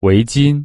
围巾